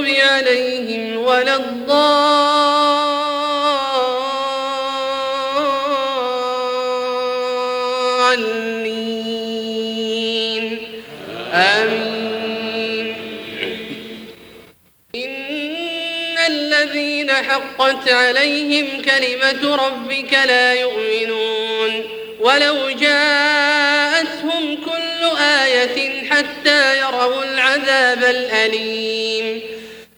المغضوب عليهم ولا الضالين. آمين. إن الذين حقت عليهم كلمة ربك لا يؤمنون. ولو جاءتهم كل آية حتى يروا العذاب الأليم.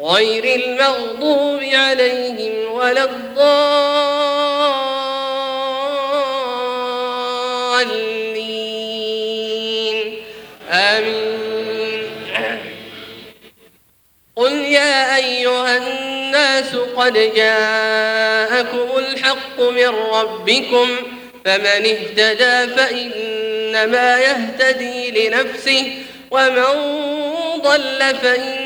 غير المغضوب عليهم ولا الضالين. آمين. قل يا أيها الناس قد جاءكم الحق من ربكم فمن اهتدى فإنما يهتدي لنفسه ومن ضل فإنما